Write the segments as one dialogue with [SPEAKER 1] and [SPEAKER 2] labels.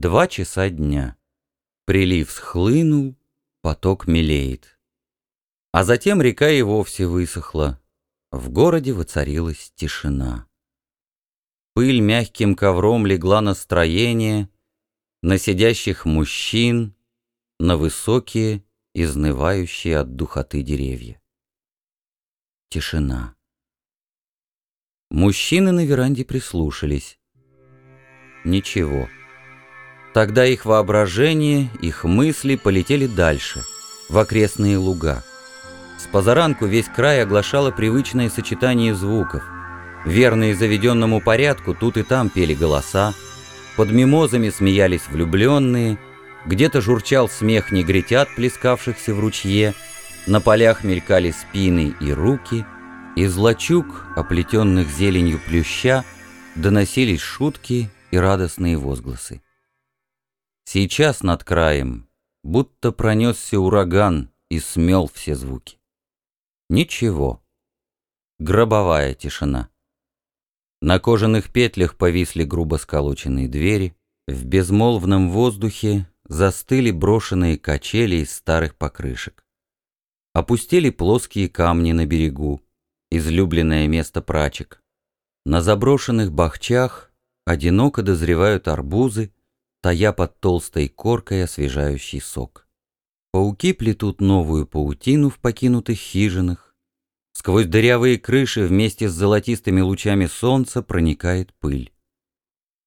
[SPEAKER 1] Два часа дня. Прилив схлынул, поток мелеет. А затем река и вовсе высохла. В городе воцарилась тишина. Пыль мягким ковром легла на строение, на сидящих мужчин, на высокие, изнывающие от духоты деревья. Тишина. Мужчины на веранде прислушались. Ничего. Тогда их воображение, их мысли полетели дальше, в окрестные луга. С позаранку весь край оглашало привычное сочетание звуков. Верные заведенному порядку тут и там пели голоса, под мимозами смеялись влюбленные, где-то журчал смех негритят, плескавшихся в ручье, на полях мелькали спины и руки, из лачуг, оплетенных зеленью плюща, доносились шутки и радостные возгласы. Сейчас над краем будто пронесся ураган и смел все звуки. Ничего. Гробовая тишина. На кожаных петлях повисли грубо сколоченные двери, в безмолвном воздухе застыли брошенные качели из старых покрышек. Опустили плоские камни на берегу, излюбленное место прачек. На заброшенных бахчах одиноко дозревают арбузы, тая под толстой коркой освежающий сок. Пауки плетут новую паутину в покинутых хижинах. Сквозь дырявые крыши вместе с золотистыми лучами солнца проникает пыль.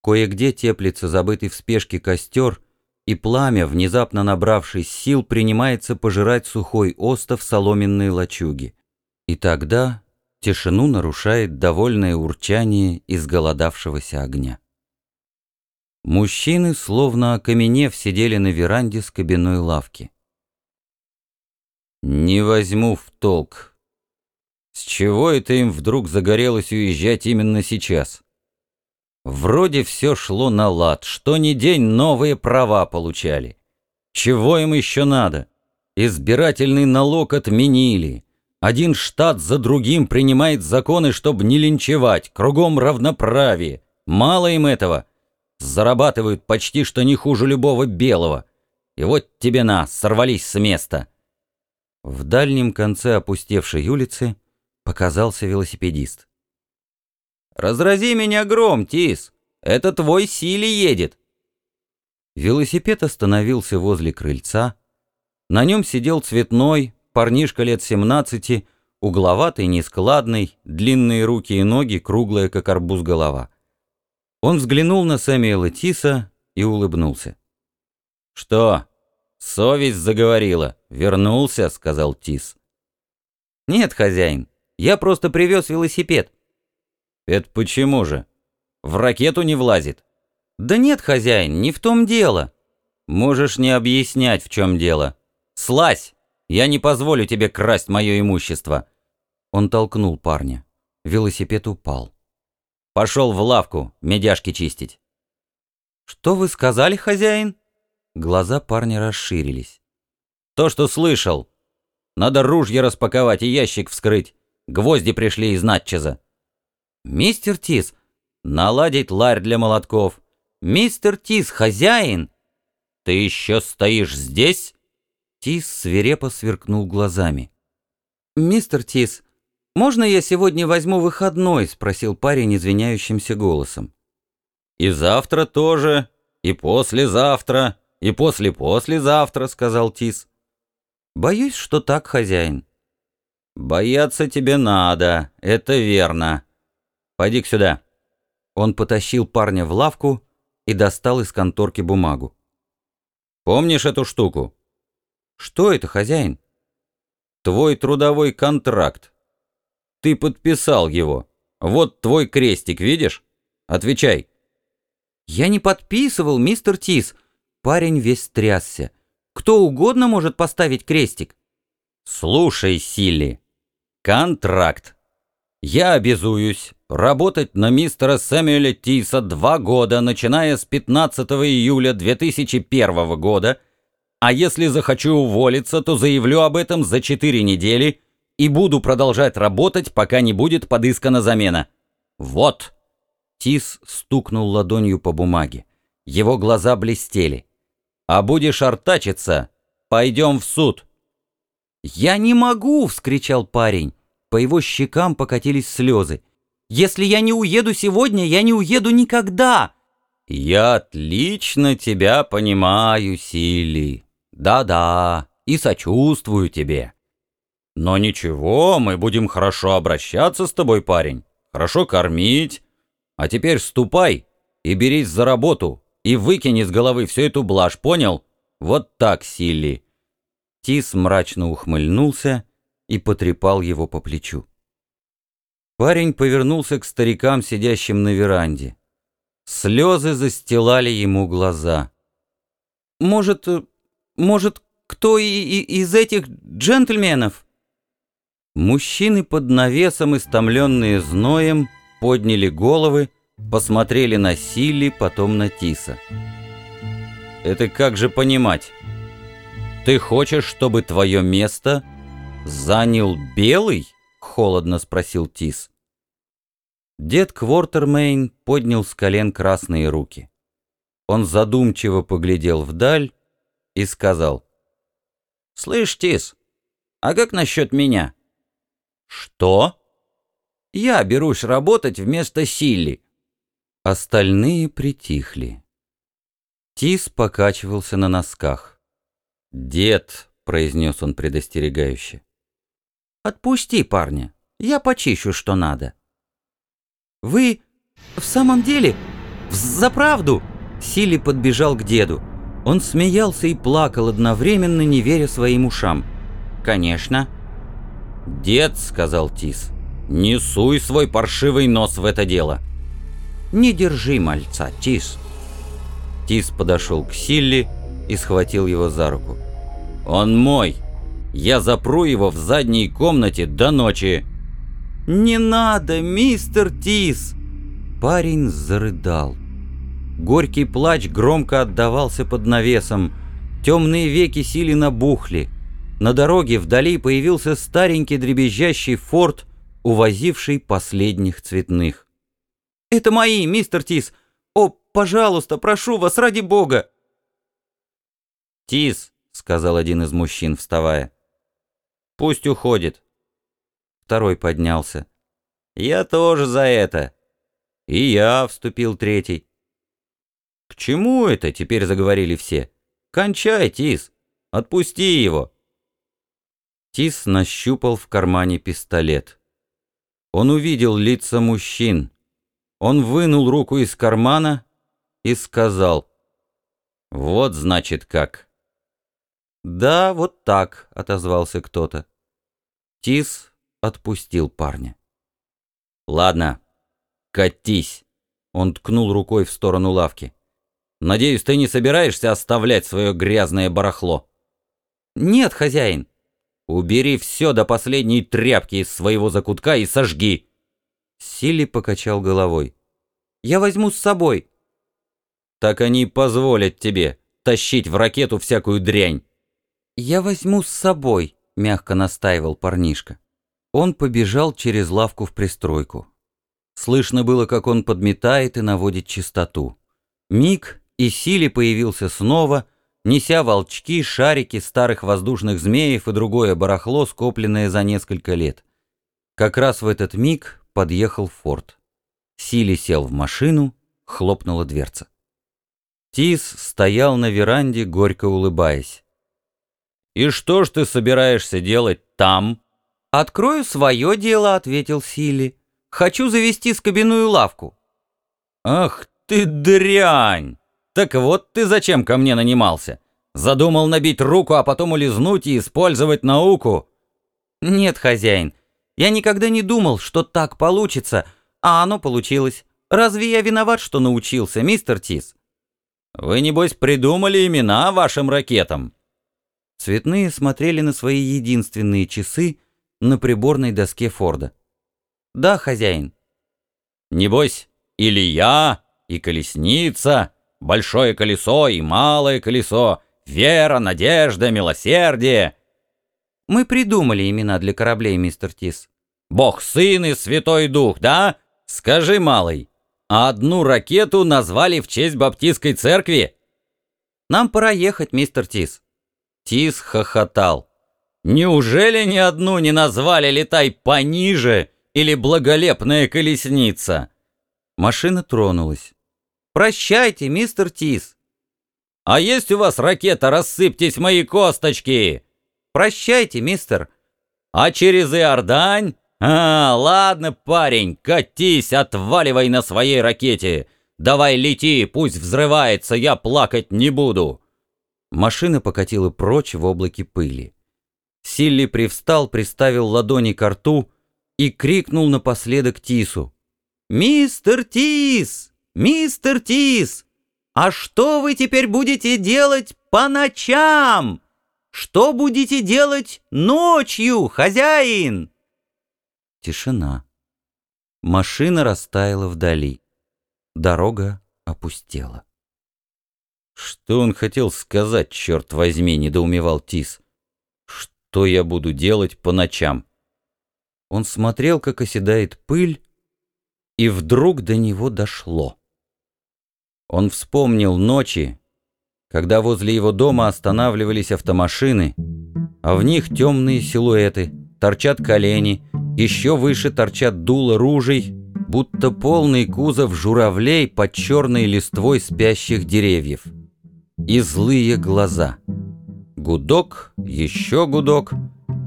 [SPEAKER 1] Кое-где теплится забытый в спешке костер, и пламя, внезапно набравшись сил, принимается пожирать сухой остов соломенной лачуги. И тогда тишину нарушает довольное урчание изголодавшегося огня. Мужчины, словно окаменев, сидели на веранде с кабиной лавки. «Не возьму в толк. С чего это им вдруг загорелось уезжать именно сейчас? Вроде все шло на лад, что ни день новые права получали. Чего им еще надо? Избирательный налог отменили». Один штат за другим принимает законы, чтобы не линчевать, кругом равноправие. Мало им этого зарабатывают почти что не хуже любого белого. И вот тебе на, сорвались с места. В дальнем конце опустевшей улицы показался велосипедист. «Разрази меня гром, Тис! Это твой Сили едет!» Велосипед остановился возле крыльца. На нем сидел цветной, парнишка лет семнадцати, угловатый, нескладный, длинные руки и ноги, круглая, как арбуз голова. Он взглянул на Сэмюэла Тиса и улыбнулся. «Что? Совесть заговорила. Вернулся?» — сказал Тис. «Нет, хозяин, я просто привез велосипед». «Это почему же? В ракету не влазит?» «Да нет, хозяин, не в том дело». «Можешь не объяснять, в чем дело. Слазь! Я не позволю тебе красть мое имущество!» Он толкнул парня. Велосипед упал. Пошел в лавку, медяшки чистить. Что вы сказали, хозяин? Глаза парня расширились. То, что слышал. Надо ружье распаковать и ящик вскрыть. Гвозди пришли из Натчеза. Мистер Тис, наладить ларь для молотков. Мистер Тис, хозяин. Ты еще стоишь здесь? Тис свирепо сверкнул глазами. «Мистер Тис, «Можно я сегодня возьму выходной?» — спросил парень извиняющимся голосом. «И завтра тоже, и послезавтра, и после-послезавтра», — сказал Тис. «Боюсь, что так, хозяин». «Бояться тебе надо, это верно. пойди сюда». Он потащил парня в лавку и достал из конторки бумагу. «Помнишь эту штуку?» «Что это, хозяин?» «Твой трудовой контракт. Ты подписал его. Вот твой крестик, видишь? Отвечай. Я не подписывал, мистер Тис. Парень весь трясся. Кто угодно может поставить крестик. Слушай, Силли. Контракт. Я обязуюсь работать на мистера Сэмюэля Тиса два года, начиная с 15 июля 2001 года, а если захочу уволиться, то заявлю об этом за четыре недели и буду продолжать работать, пока не будет подыскана замена. Вот!» Тис стукнул ладонью по бумаге. Его глаза блестели. «А будешь артачиться, пойдем в суд».
[SPEAKER 2] «Я не могу!» — вскричал парень. По его щекам покатились слезы. «Если я не уеду сегодня, я не уеду никогда!»
[SPEAKER 1] «Я отлично тебя понимаю, Сили. Да-да, и сочувствую тебе. Но ничего, мы будем хорошо обращаться с тобой, парень, хорошо кормить. А теперь ступай и берись за работу, и выкини с головы всю эту блажь, понял? Вот так, Силли».
[SPEAKER 2] Тис мрачно ухмыльнулся и потрепал его по плечу. Парень повернулся к старикам, сидящим на веранде. Слезы застилали ему глаза. «Может, может, кто и, и из этих джентльменов?» Мужчины под навесом, истомленные зноем, подняли головы, посмотрели на Силли, потом на Тиса.
[SPEAKER 1] «Это как же понимать? Ты хочешь, чтобы твое место занял Белый?» — холодно спросил Тис.
[SPEAKER 2] Дед Квортермейн поднял с колен красные руки. Он задумчиво поглядел вдаль и сказал.
[SPEAKER 1] «Слышь, Тис, а как насчет меня?»
[SPEAKER 2] «Что?»
[SPEAKER 1] «Я берусь работать вместо Силли».
[SPEAKER 2] Остальные притихли. Тис покачивался на носках. «Дед», — произнес он предостерегающе. «Отпусти парня, я почищу, что надо». «Вы в самом деле? За правду?» Сили подбежал к деду. Он смеялся и плакал одновременно, не веря своим ушам. «Конечно».
[SPEAKER 1] «Дед», — сказал Тис, — «не суй свой паршивый нос в это дело».
[SPEAKER 2] «Не держи мальца, Тис». Тис подошел к Силли и схватил его за руку.
[SPEAKER 1] «Он мой. Я запру его в задней комнате до ночи».
[SPEAKER 2] «Не надо, мистер Тис!» Парень зарыдал. Горький плач громко отдавался под навесом. Темные веки сили набухли. На дороге вдали появился старенький дребезжащий форт, увозивший последних цветных. «Это мои, мистер Тис! О, пожалуйста, прошу вас, ради бога!»
[SPEAKER 1] «Тис», — сказал один из мужчин, вставая, — «пусть уходит.
[SPEAKER 2] Второй поднялся.
[SPEAKER 1] «Я тоже за это».
[SPEAKER 2] «И я», — вступил третий.
[SPEAKER 1] «К чему это?» — теперь заговорили все. «Кончай, Тис! Отпусти его!»
[SPEAKER 2] Тис нащупал в кармане пистолет. Он увидел лица мужчин. Он вынул руку из кармана и сказал.
[SPEAKER 1] «Вот, значит, как».
[SPEAKER 2] «Да, вот так», — отозвался кто-то. Тис отпустил парня.
[SPEAKER 1] «Ладно, катись!» Он ткнул рукой в сторону лавки. «Надеюсь, ты не собираешься оставлять свое грязное барахло?»
[SPEAKER 2] «Нет, хозяин!»
[SPEAKER 1] «Убери все до последней тряпки из своего закутка и сожги!»
[SPEAKER 2] Силли покачал головой. «Я возьму с собой».
[SPEAKER 1] «Так они позволят тебе тащить в ракету всякую дрянь».
[SPEAKER 2] «Я возьму с собой», — мягко настаивал парнишка. Он побежал через лавку в пристройку. Слышно было, как он подметает и наводит чистоту. Миг и Сили появился снова, неся волчки, шарики старых воздушных змеев и другое барахло, скопленное за несколько лет. Как раз в этот миг подъехал Форд. Сили сел в машину, хлопнула дверца. Тис стоял на веранде, горько улыбаясь.
[SPEAKER 1] «И что ж ты собираешься делать там?»
[SPEAKER 2] «Открою свое дело», — ответил Силли. «Хочу завести скобяную лавку».
[SPEAKER 1] «Ах ты дрянь! Так вот ты зачем ко мне нанимался? Задумал набить руку, а потом улизнуть и использовать науку?»
[SPEAKER 2] «Нет, хозяин, я никогда не думал, что так получится, а оно получилось. Разве я виноват, что научился, мистер Тис?»
[SPEAKER 1] «Вы, небось, придумали имена вашим ракетам?»
[SPEAKER 2] Цветные смотрели на свои единственные часы, на приборной доске Форда. «Да, хозяин».
[SPEAKER 1] «Небось, Илья и колесница, большое колесо и малое колесо, вера, надежда, милосердие».
[SPEAKER 2] «Мы придумали имена для кораблей, мистер Тис».
[SPEAKER 1] «Бог, Сын и Святой Дух, да? Скажи, малый, А одну ракету назвали в честь баптистской церкви?
[SPEAKER 2] Нам пора ехать, мистер Тис.
[SPEAKER 1] Тис хохотал. Неужели ни одну не назвали «Летай пониже» или «Благолепная колесница»?
[SPEAKER 2] Машина тронулась. «Прощайте, мистер Тис!»
[SPEAKER 1] «А есть у вас ракета «Рассыпьтесь мои косточки»?»
[SPEAKER 2] «Прощайте, мистер!»
[SPEAKER 1] «А через Иордань?» «А, ладно, парень, катись, отваливай на своей ракете! Давай лети, пусть взрывается, я плакать не буду!»
[SPEAKER 2] Машина покатила прочь в облаке пыли. Силли привстал, приставил ладони к рту и крикнул напоследок Тису. «Мистер Тис! Мистер Тис! А что вы теперь будете делать по ночам? Что будете делать ночью, хозяин?» Тишина. Машина растаяла вдали. Дорога опустела.
[SPEAKER 1] «Что он хотел сказать, черт возьми?» — недоумевал Тис. «Что я буду делать по ночам?»
[SPEAKER 2] Он смотрел, как оседает пыль, и вдруг до него дошло. Он вспомнил ночи, когда возле его дома останавливались автомашины, а в них темные силуэты, торчат колени, еще выше торчат дула ружей, будто полный кузов журавлей под черной листвой спящих деревьев. И злые глаза. Гудок, еще гудок.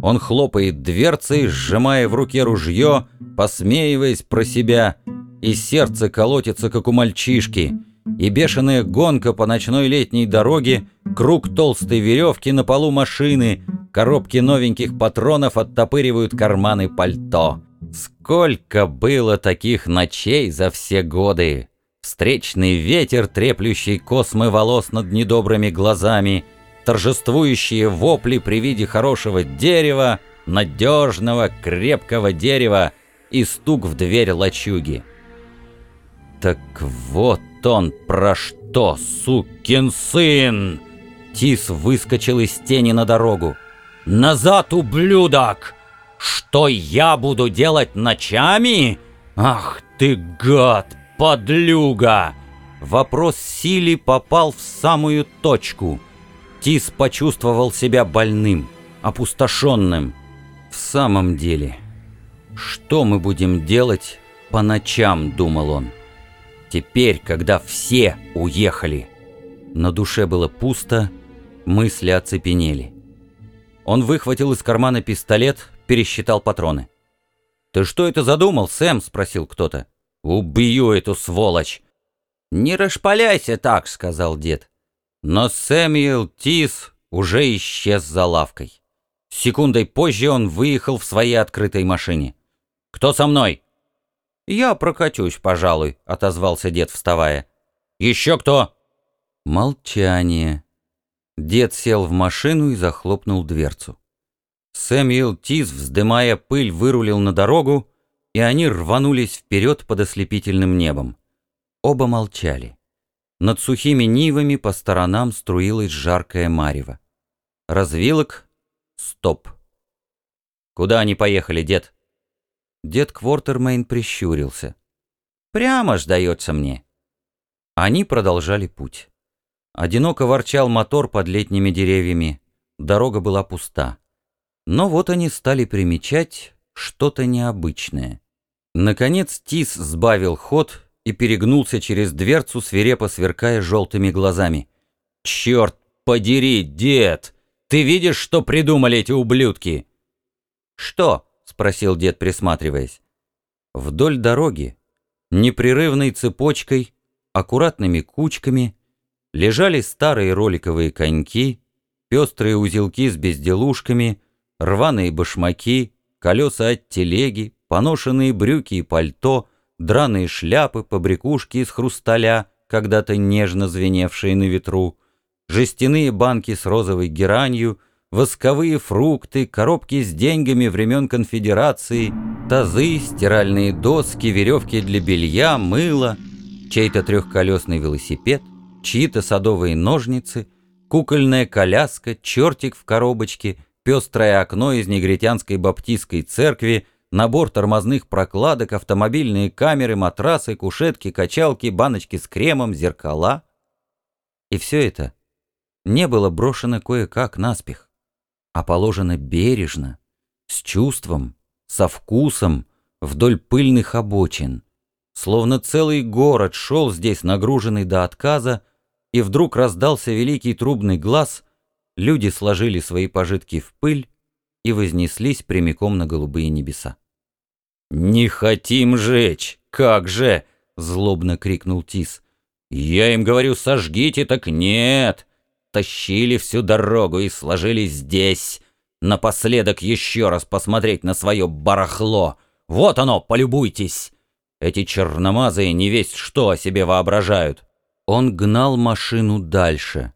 [SPEAKER 2] Он хлопает дверцей, сжимая в руке ружье, посмеиваясь про себя, и сердце колотится, как у мальчишки, и бешеная гонка по ночной летней дороге, круг толстой веревки на полу машины, коробки новеньких патронов оттопыривают карманы пальто. Сколько было таких ночей за все годы! Встречный ветер, треплющий космы волос над недобрыми глазами, торжествующие вопли при виде хорошего дерева, надежного, крепкого дерева и стук в дверь лачуги. Так вот он про что, сукин сын! Тис выскочил из тени на дорогу. «Назад, ублюдок! Что я буду делать ночами? Ах ты гад, подлюга!» Вопрос Сили попал в самую точку. Тис почувствовал себя больным, опустошенным. В самом деле, что мы будем делать по ночам, думал он. Теперь, когда все уехали. На душе было пусто, мысли оцепенели. Он выхватил из кармана пистолет, пересчитал патроны. «Ты что это задумал, Сэм?» — спросил кто-то. «Убью эту сволочь!» «Не расшпаляйся так», — сказал дед. Но Сэмюэл Тис уже исчез за лавкой. Секундой позже он выехал в своей открытой машине. «Кто со мной?» «Я прокатюсь, пожалуй», — отозвался дед, вставая. «Еще кто?» Молчание. Дед сел в машину и захлопнул дверцу. Сэмюэл Тиз, вздымая пыль, вырулил на дорогу, и они рванулись вперед под ослепительным небом. Оба молчали. Над сухими нивами по сторонам струилась жаркое марево. Развилок — стоп. «Куда они поехали, дед?» Дед Квортермейн прищурился. «Прямо ж дается мне». Они продолжали путь. Одиноко ворчал мотор под летними деревьями. Дорога была пуста. Но вот они стали примечать что-то необычное. Наконец Тис сбавил ход и перегнулся через дверцу, свирепо сверкая желтыми глазами. «Черт подери, дед! Ты видишь, что придумали эти ублюдки?» «Что?» Спросил дед, присматриваясь. Вдоль дороги, непрерывной цепочкой, аккуратными кучками лежали старые роликовые коньки, пестрые узелки с безделушками, рваные башмаки, колеса от телеги, поношенные брюки и пальто, драные шляпы, побрякушки из хрусталя, когда-то нежно звеневшие на ветру, жестяные банки с розовой геранью, восковые фрукты, коробки с деньгами времен конфедерации, тазы, стиральные доски, веревки для белья, мыло, чей-то трехколесный велосипед, чьи-то садовые ножницы, кукольная коляска, чертик в коробочке, пестрое окно из негритянской баптистской церкви,
[SPEAKER 1] набор тормозных прокладок, автомобильные камеры, матрасы, кушетки, качалки, баночки с кремом, зеркала. И все это не было брошено кое-как наспех, а положено бережно, с чувством, со вкусом, вдоль пыльных обочин. Словно целый город шел здесь нагруженный до отказа, и вдруг раздался великий трубный глаз, люди сложили свои пожитки в пыль и вознеслись прямиком на голубые небеса. «Не хотим жечь! Как же!» — злобно крикнул Тис. «Я им говорю, сожгите, так нет! Тащили всю дорогу и сложили здесь, напоследок еще раз посмотреть на свое барахло. Вот оно, полюбуйтесь! Эти черномазые не весть что о себе воображают!» Он гнал машину дальше.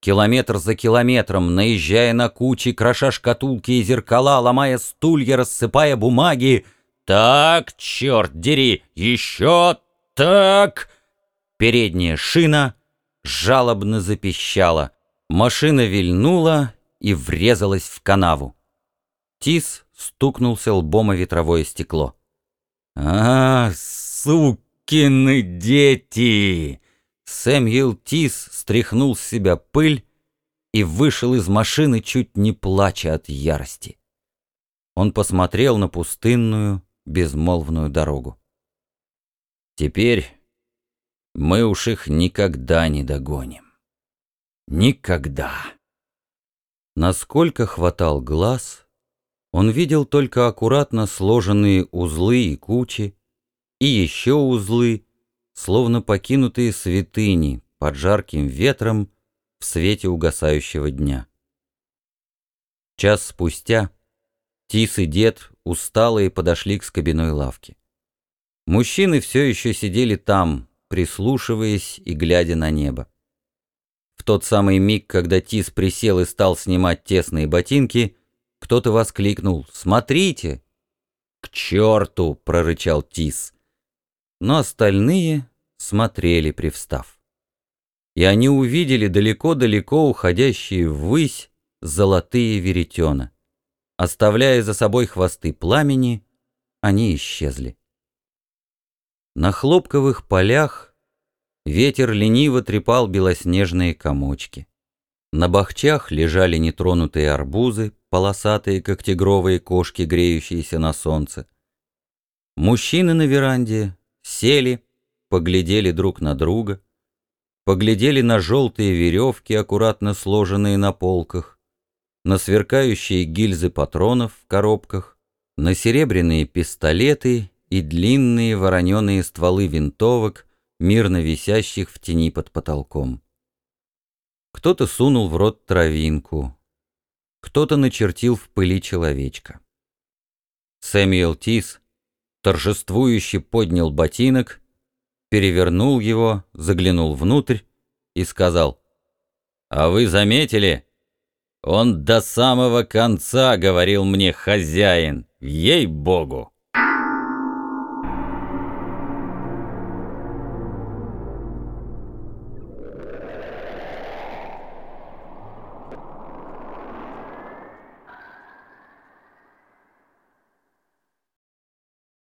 [SPEAKER 1] Километр за километром, наезжая на кучи, кроша шкатулки и зеркала, ломая стулья, рассыпая бумаги. «Так, черт дери, еще так!» Передняя шина жалобно запищала. Машина вильнула и врезалась в канаву. Тис стукнулся лбом о ветровое стекло. «А, сукины дети!» Сэмюэл Тис стряхнул с себя пыль и вышел из машины, чуть не плача от ярости. Он посмотрел на пустынную, безмолвную дорогу. Теперь мы уж их никогда не догоним. Никогда. Насколько хватал глаз, он видел только аккуратно сложенные узлы и кучи, и еще узлы, словно покинутые святыни под жарким ветром в свете угасающего дня. Час спустя Тис и дед усталые подошли к скобяной лавке. Мужчины все еще сидели там, прислушиваясь и глядя на небо. В тот самый миг, когда Тис присел и стал снимать тесные ботинки, кто-то воскликнул «Смотрите!» «К черту!» — прорычал Тис. Но остальные смотрели, привстав. И они увидели далеко-далеко уходящие ввысь золотые веретена. Оставляя за собой хвосты пламени, они исчезли. На хлопковых полях ветер лениво трепал белоснежные комочки. На бахчах лежали нетронутые арбузы, полосатые, как тигровые кошки, греющиеся на солнце. Мужчины на веранде сели, поглядели друг на друга, поглядели на желтые веревки, аккуратно сложенные на полках, на сверкающие гильзы патронов в коробках, на серебряные пистолеты и длинные вороненые стволы винтовок, мирно висящих в тени под потолком. Кто-то сунул в рот травинку, кто-то начертил в пыли человечка. Сэмюэл Тис торжествующе поднял ботинок перевернул его, заглянул внутрь и сказал, «А вы заметили? Он до самого конца говорил мне хозяин, ей-богу!»